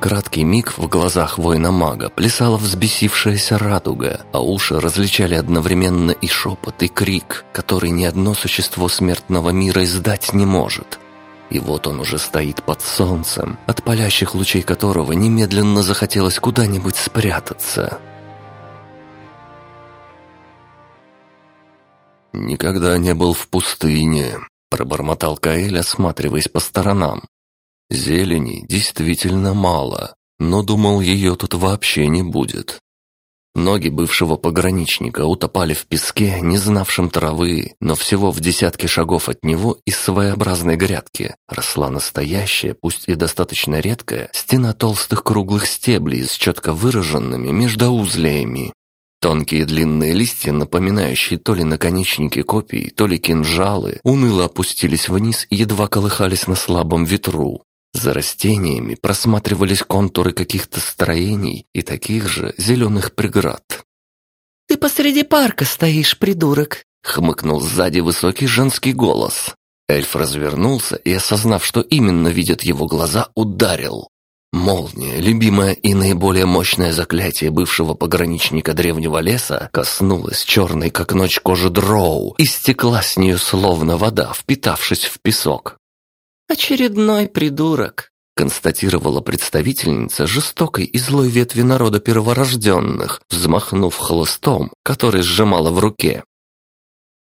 Краткий миг в глазах воина-мага плясала взбесившаяся радуга, а уши различали одновременно и шепот, и крик, который ни одно существо смертного мира издать не может. И вот он уже стоит под солнцем, от палящих лучей которого немедленно захотелось куда-нибудь спрятаться. «Никогда не был в пустыне», — пробормотал Каэль, осматриваясь по сторонам. Зелени действительно мало, но думал, ее тут вообще не будет. Ноги бывшего пограничника утопали в песке, не знавшем травы, но всего в десятке шагов от него из своеобразной грядки росла настоящая, пусть и достаточно редкая, стена толстых круглых стеблей с четко выраженными междоузлиями. Тонкие длинные листья, напоминающие то ли наконечники копий, то ли кинжалы, уныло опустились вниз и едва колыхались на слабом ветру. За растениями просматривались контуры каких-то строений и таких же зеленых преград. «Ты посреди парка стоишь, придурок!» — хмыкнул сзади высокий женский голос. Эльф развернулся и, осознав, что именно видят его глаза, ударил. Молния, любимое и наиболее мощное заклятие бывшего пограничника древнего леса, коснулась черной, как ночь кожи дроу, и стекла с нее словно вода, впитавшись в песок. «Очередной придурок», — констатировала представительница жестокой и злой ветви народа перворожденных, взмахнув хлыстом, который сжимала в руке.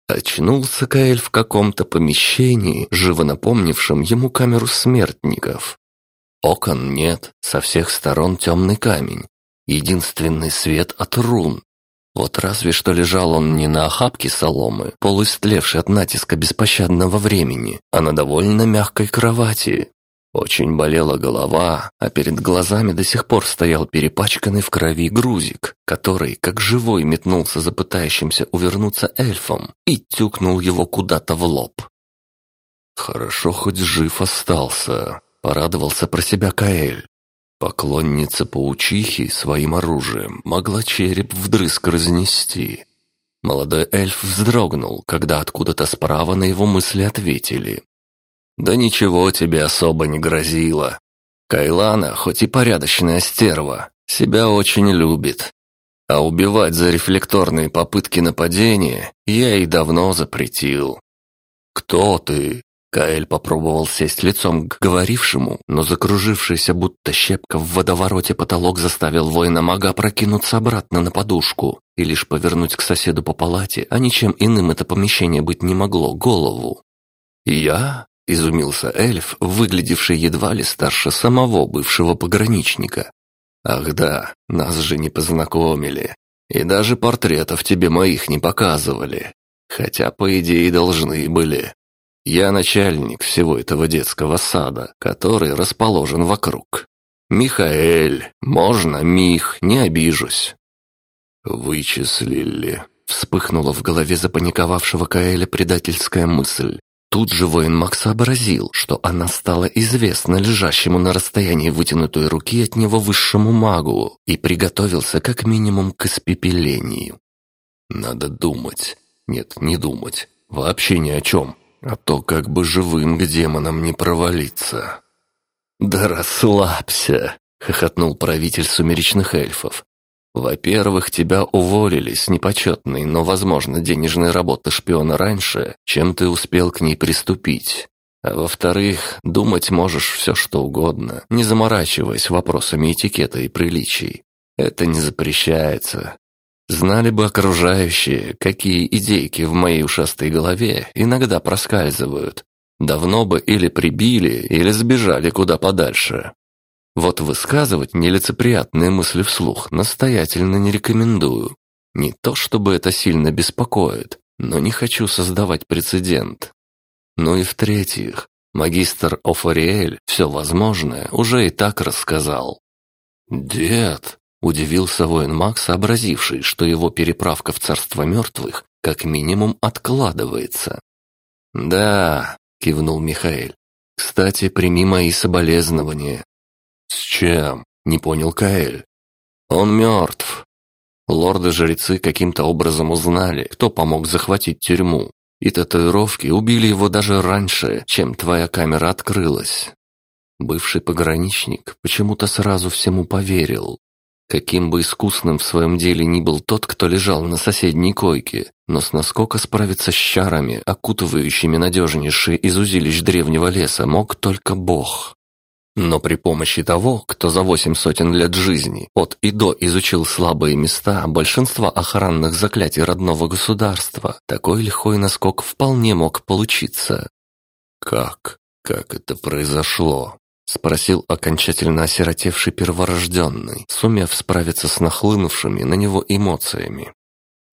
Очнулся Каэль в каком-то помещении, живо напомнившем ему камеру смертников. Окон нет, со всех сторон темный камень. Единственный свет от рун, вот разве что лежал он не на охапке соломы, полуистлевшей от натиска беспощадного времени, а на довольно мягкой кровати. Очень болела голова, а перед глазами до сих пор стоял перепачканный в крови грузик, который, как живой, метнулся за пытающимся увернуться эльфом и тюкнул его куда-то в лоб. «Хорошо, хоть жив остался», — порадовался про себя Каэль. Поклонница паучихи своим оружием могла череп вдрызг разнести. Молодой эльф вздрогнул, когда откуда-то справа на его мысли ответили. «Да ничего тебе особо не грозило. Кайлана, хоть и порядочная стерва, себя очень любит. А убивать за рефлекторные попытки нападения я ей давно запретил. Кто ты? Каэль попробовал сесть лицом к говорившему, но закружившийся будто щепка в водовороте потолок заставил воина-мага прокинуться обратно на подушку и лишь повернуть к соседу по палате, а ничем иным это помещение быть не могло, голову. «Я?» — изумился эльф, выглядевший едва ли старше самого бывшего пограничника. «Ах да, нас же не познакомили, и даже портретов тебе моих не показывали, хотя, по идее, должны были». Я начальник всего этого детского сада, который расположен вокруг. Михаэль, можно, Мих, не обижусь. Вычислили. Вспыхнула в голове запаниковавшего Каэля предательская мысль. Тут же воин Макс сообразил, что она стала известна лежащему на расстоянии вытянутой руки от него высшему магу и приготовился как минимум к испепелению. Надо думать. Нет, не думать. Вообще ни о чем а то как бы живым к демонам не провалиться». «Да расслабься!» — хохотнул правитель сумеречных эльфов. «Во-первых, тебя уволили с непочетной, но, возможно, денежной работы шпиона раньше, чем ты успел к ней приступить. А во-вторых, думать можешь все что угодно, не заморачиваясь вопросами этикета и приличий. Это не запрещается, Знали бы окружающие, какие идейки в моей ушастой голове иногда проскальзывают. Давно бы или прибили, или сбежали куда подальше. Вот высказывать нелицеприятные мысли вслух настоятельно не рекомендую. Не то чтобы это сильно беспокоит, но не хочу создавать прецедент. Ну и в-третьих, магистр Офориэль все возможное уже и так рассказал. «Дед», Удивился воин Макс, сообразивший, что его переправка в царство мертвых как минимум откладывается. «Да», — кивнул Михаил. «Кстати, прими мои соболезнования». «С чем?» — не понял Каэль. «Он мертв». Лорды-жрецы каким-то образом узнали, кто помог захватить тюрьму, и татуировки убили его даже раньше, чем твоя камера открылась. Бывший пограничник почему-то сразу всему поверил. Каким бы искусным в своем деле ни был тот, кто лежал на соседней койке, но с наскока справиться с чарами, окутывающими надежнейшие из узилищ древнего леса, мог только Бог. Но при помощи того, кто за восемь сотен лет жизни от и до изучил слабые места большинства охранных заклятий родного государства, такой лихой наскок вполне мог получиться. Как? Как это произошло? Спросил окончательно осиротевший перворожденный, сумев справиться с нахлынувшими на него эмоциями.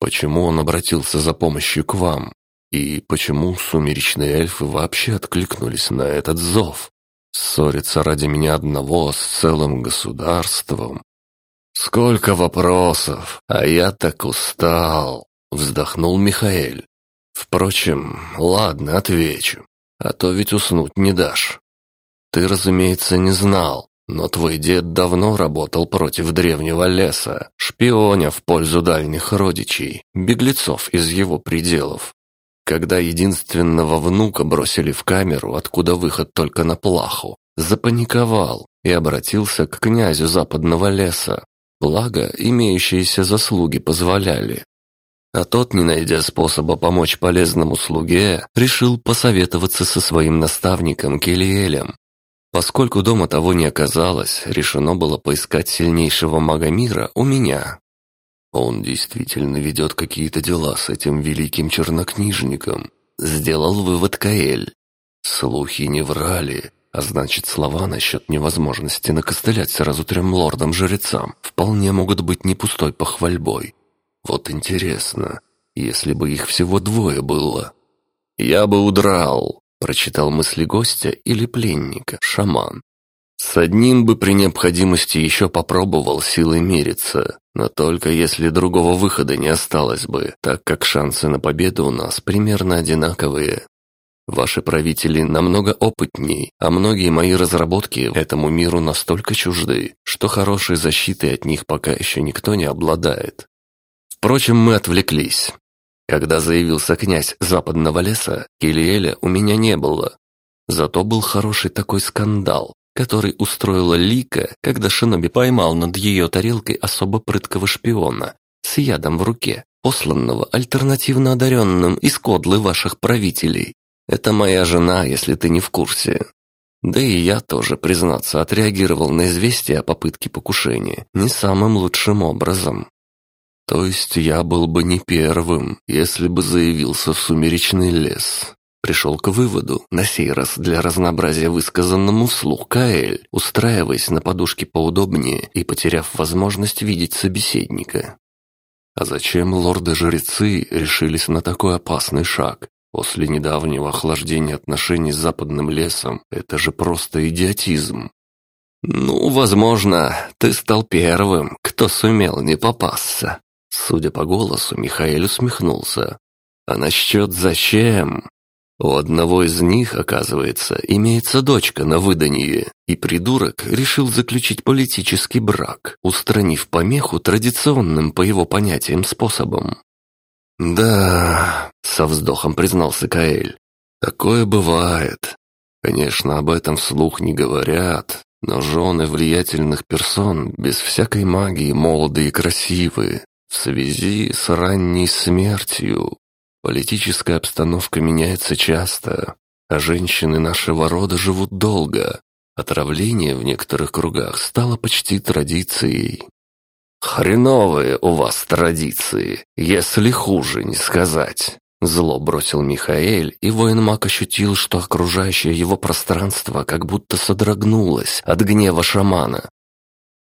Почему он обратился за помощью к вам? И почему сумеречные эльфы вообще откликнулись на этот зов? Ссориться ради меня одного с целым государством? Сколько вопросов, а я так устал, вздохнул Михаэль. Впрочем, ладно, отвечу, а то ведь уснуть не дашь. Ты, разумеется, не знал, но твой дед давно работал против древнего леса, шпионя в пользу дальних родичей, беглецов из его пределов. Когда единственного внука бросили в камеру, откуда выход только на плаху, запаниковал и обратился к князю западного леса. Благо, имеющиеся заслуги позволяли. А тот, не найдя способа помочь полезному слуге, решил посоветоваться со своим наставником Келиэлем, Поскольку дома того не оказалось, решено было поискать сильнейшего мага мира у меня. Он действительно ведет какие-то дела с этим великим чернокнижником, сделал вывод Каэль. Слухи не врали, а значит слова насчет невозможности накостылять сразу трем лордам-жрецам вполне могут быть не пустой похвальбой. Вот интересно, если бы их всего двое было. Я бы удрал, Прочитал мысли гостя или пленника, шаман. С одним бы при необходимости еще попробовал силой мериться, но только если другого выхода не осталось бы, так как шансы на победу у нас примерно одинаковые. Ваши правители намного опытней, а многие мои разработки этому миру настолько чужды, что хорошей защитой от них пока еще никто не обладает. Впрочем, мы отвлеклись. Когда заявился князь западного леса, Килиэля у меня не было. Зато был хороший такой скандал, который устроила Лика, когда Шиноби поймал над ее тарелкой особо прыткого шпиона с ядом в руке, посланного альтернативно одаренным из кодлы ваших правителей. Это моя жена, если ты не в курсе. Да и я тоже, признаться, отреагировал на известие о попытке покушения не самым лучшим образом. То есть я был бы не первым, если бы заявился в сумеречный лес. Пришел к выводу, на сей раз для разнообразия высказанному вслух Каэль, устраиваясь на подушке поудобнее и потеряв возможность видеть собеседника. А зачем лорды-жрецы решились на такой опасный шаг? После недавнего охлаждения отношений с западным лесом это же просто идиотизм. Ну, возможно, ты стал первым, кто сумел не попасться. Судя по голосу, Михаил усмехнулся. «А насчет зачем?» У одного из них, оказывается, имеется дочка на выданье, и придурок решил заключить политический брак, устранив помеху традиционным по его понятиям способом. «Да», — со вздохом признался Каэль, — «такое бывает. Конечно, об этом вслух не говорят, но жены влиятельных персон без всякой магии молодые и красивые, в связи с ранней смертью политическая обстановка меняется часто, а женщины нашего рода живут долго. Отравление в некоторых кругах стало почти традицией. «Хреновые у вас традиции, если хуже не сказать!» Зло бросил Михаэль, и воин-маг ощутил, что окружающее его пространство как будто содрогнулось от гнева шамана.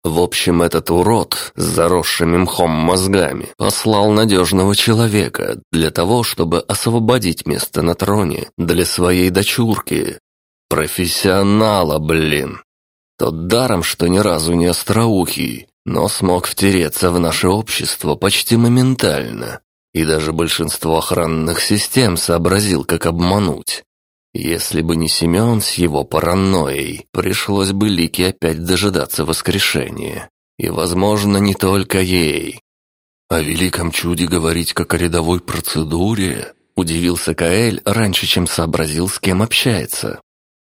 В общем, этот урод с заросшими мхом мозгами послал надежного человека для того, чтобы освободить место на троне для своей дочурки. Профессионала, блин. Тот даром, что ни разу не остроухий, но смог втереться в наше общество почти моментально. И даже большинство охранных систем сообразил, как обмануть. Если бы не Семен с его паранойей, пришлось бы Лике опять дожидаться воскрешения. И, возможно, не только ей. О великом чуде говорить как о рядовой процедуре, удивился Каэль раньше, чем сообразил, с кем общается.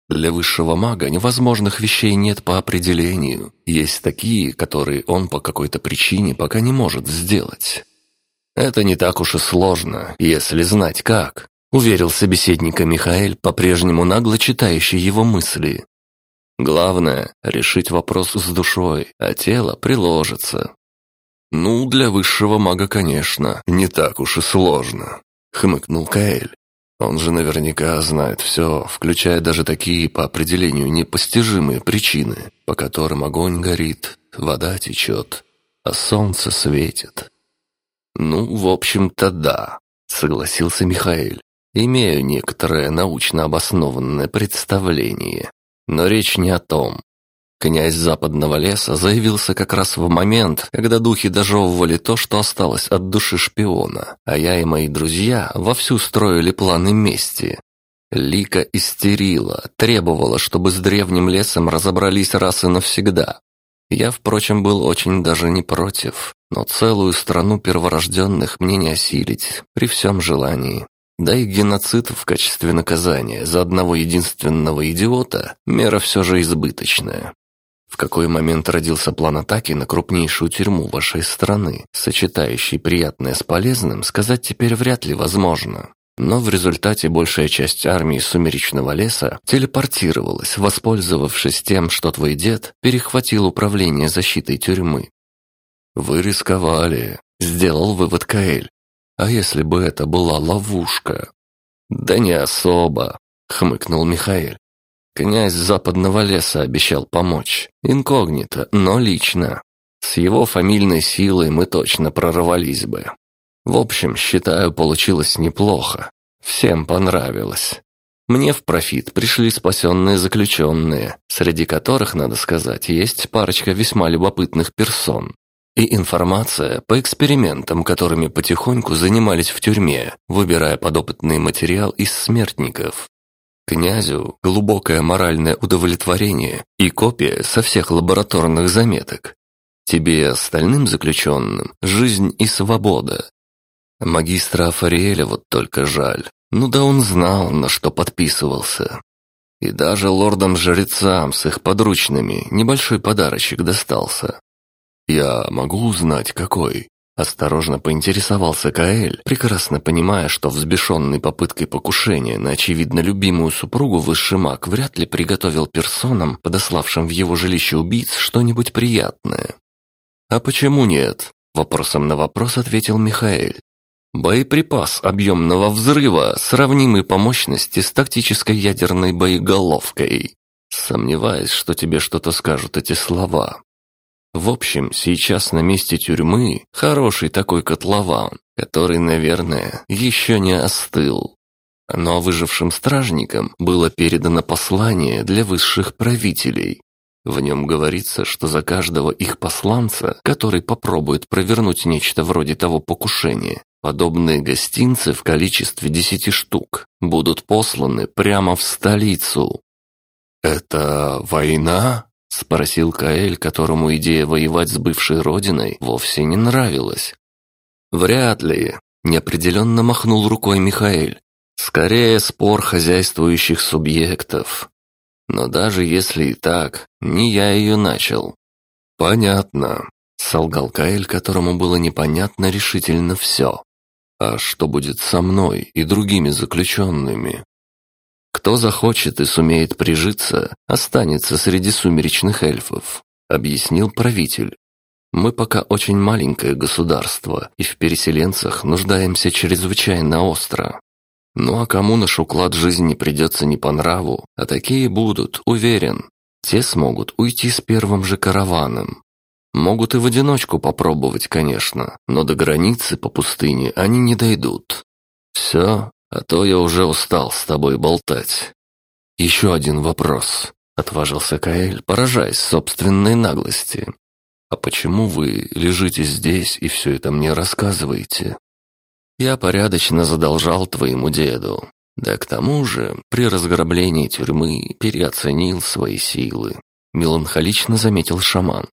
Для высшего мага невозможных вещей нет по определению. Есть такие, которые он по какой-то причине пока не может сделать. Это не так уж и сложно, если знать как, уверил собеседника Михаил, по-прежнему нагло читающий его мысли. Главное — решить вопрос с душой, а тело приложится. «Ну, для высшего мага, конечно, не так уж и сложно», — хмыкнул Каэль. «Он же наверняка знает все, включая даже такие по определению непостижимые причины, по которым огонь горит, вода течет, а солнце светит». «Ну, в общем-то, да», — согласился Михаил. «Имею некоторое научно обоснованное представление, но речь не о том. Князь западного леса заявился как раз в момент, когда духи дожевывали то, что осталось от души шпиона, а я и мои друзья вовсю строили планы мести. Лика истерила, требовала, чтобы с древним лесом разобрались раз и навсегда. Я, впрочем, был очень даже не против, но целую страну перворожденных мне не осилить, при всем желании. Да и геноцид в качестве наказания за одного единственного идиота – мера все же избыточная. В какой момент родился план атаки на крупнейшую тюрьму вашей страны, сочетающий приятное с полезным, сказать теперь вряд ли возможно. Но в результате большая часть армии Сумеречного леса телепортировалась, воспользовавшись тем, что твой дед перехватил управление защитой тюрьмы. «Вы рисковали», — сделал вывод Каэль. «А если бы это была ловушка?» «Да не особо», — хмыкнул Михаил. Князь западного леса обещал помочь. Инкогнито, но лично. С его фамильной силой мы точно прорвались бы. В общем, считаю, получилось неплохо. Всем понравилось. Мне в профит пришли спасенные заключенные, среди которых, надо сказать, есть парочка весьма любопытных персон. И информация по экспериментам, которыми потихоньку занимались в тюрьме, выбирая подопытный материал из смертников. Князю глубокое моральное удовлетворение и копия со всех лабораторных заметок. Тебе и остальным заключенным жизнь и свобода. Магистра Афариэля вот только жаль. Ну да он знал, на что подписывался. И даже лордам-жрецам с их подручными небольшой подарочек достался. Я могу узнать, какой? Осторожно поинтересовался Каэль, прекрасно понимая, что взбешенный попыткой покушения на очевидно любимую супругу высший маг вряд ли приготовил персонам, подославшим в его жилище убийц, что-нибудь приятное. «А почему нет?» – вопросом на вопрос ответил Михаэль. «Боеприпас объемного взрыва, сравнимый по мощности с тактической ядерной боеголовкой. Сомневаюсь, что тебе что-то скажут эти слова. В общем, сейчас на месте тюрьмы хороший такой котлован, который, наверное, еще не остыл. Но выжившим стражникам было передано послание для высших правителей. В нем говорится, что за каждого их посланца, который попробует провернуть нечто вроде того покушения, подобные гостинцы в количестве десяти штук будут посланы прямо в столицу. «Это война?» — спросил Каэль, которому идея воевать с бывшей родиной вовсе не нравилась. «Вряд ли», — неопределенно махнул рукой Михаэль. «Скорее спор хозяйствующих субъектов. Но даже если и так, не я ее начал». «Понятно», — солгал Каэль, которому было непонятно решительно все. «А что будет со мной и другими заключенными?» Кто захочет и сумеет прижиться, останется среди сумеречных эльфов», — объяснил правитель. «Мы пока очень маленькое государство, и в переселенцах нуждаемся чрезвычайно остро. Ну а кому наш уклад жизни придется не по нраву, а такие будут, уверен. Те смогут уйти с первым же караваном. Могут и в одиночку попробовать, конечно, но до границы по пустыне они не дойдут. Все, а то я уже устал с тобой болтать. Еще один вопрос, отважился Каэль, поражаясь собственной наглости. А почему вы лежите здесь и все это мне рассказываете? Я порядочно задолжал твоему деду. Да к тому же, при разграблении тюрьмы переоценил свои силы. Меланхолично заметил шаман.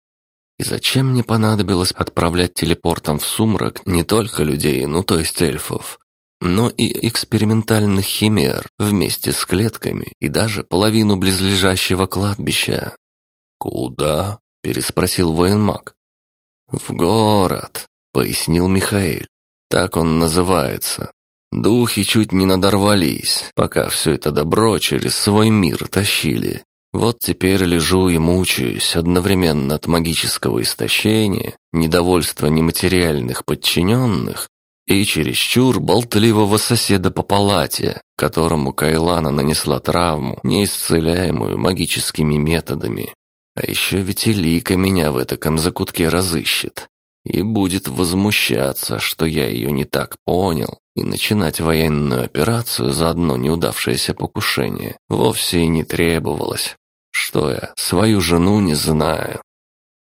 И зачем мне понадобилось отправлять телепортом в сумрак не только людей, ну то есть эльфов, но и экспериментальных химер вместе с клетками и даже половину близлежащего кладбища. «Куда?» – переспросил военмаг. «В город», – пояснил Михаил. «Так он называется. Духи чуть не надорвались, пока все это добро через свой мир тащили. Вот теперь лежу и мучаюсь одновременно от магического истощения, недовольства нематериальных подчиненных и чересчур болтливого соседа по палате, которому Кайлана нанесла травму, неисцеляемую магическими методами. А еще ведь и Лика меня в этом закутке разыщет и будет возмущаться, что я ее не так понял, и начинать военную операцию за одно неудавшееся покушение вовсе и не требовалось. Что я, свою жену не знаю.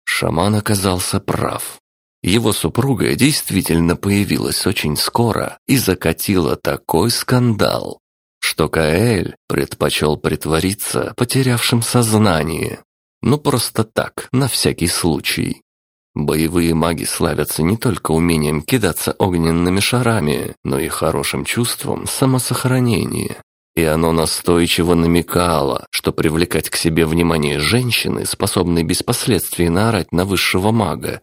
Шаман оказался прав. Его супруга действительно появилась очень скоро и закатила такой скандал, что Каэль предпочел притвориться потерявшим сознание. Ну просто так, на всякий случай. Боевые маги славятся не только умением кидаться огненными шарами, но и хорошим чувством самосохранения. И оно настойчиво намекало, что привлекать к себе внимание женщины, способной без последствий наорать на высшего мага,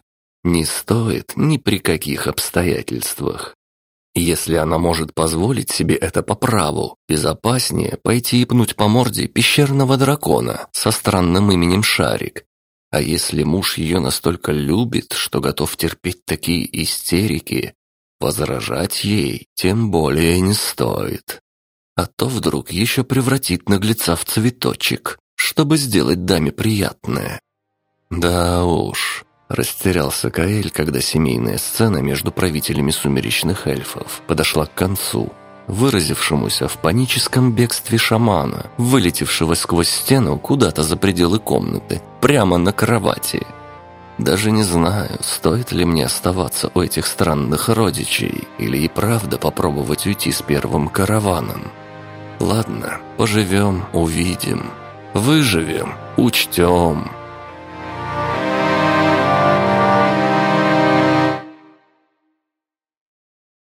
не стоит ни при каких обстоятельствах. Если она может позволить себе это по праву, безопаснее пойти и пнуть по морде пещерного дракона со странным именем Шарик. А если муж ее настолько любит, что готов терпеть такие истерики, возражать ей тем более не стоит. А то вдруг еще превратит наглеца в цветочек, чтобы сделать даме приятное. Да уж, растерялся Каэль, когда семейная сцена между правителями сумеречных эльфов подошла к концу, выразившемуся в паническом бегстве шамана, вылетевшего сквозь стену куда-то за пределы комнаты, прямо на кровати. Даже не знаю, стоит ли мне оставаться у этих странных родичей или и правда попробовать уйти с первым караваном. Ладно, поживем, увидим. Выживем, учтем.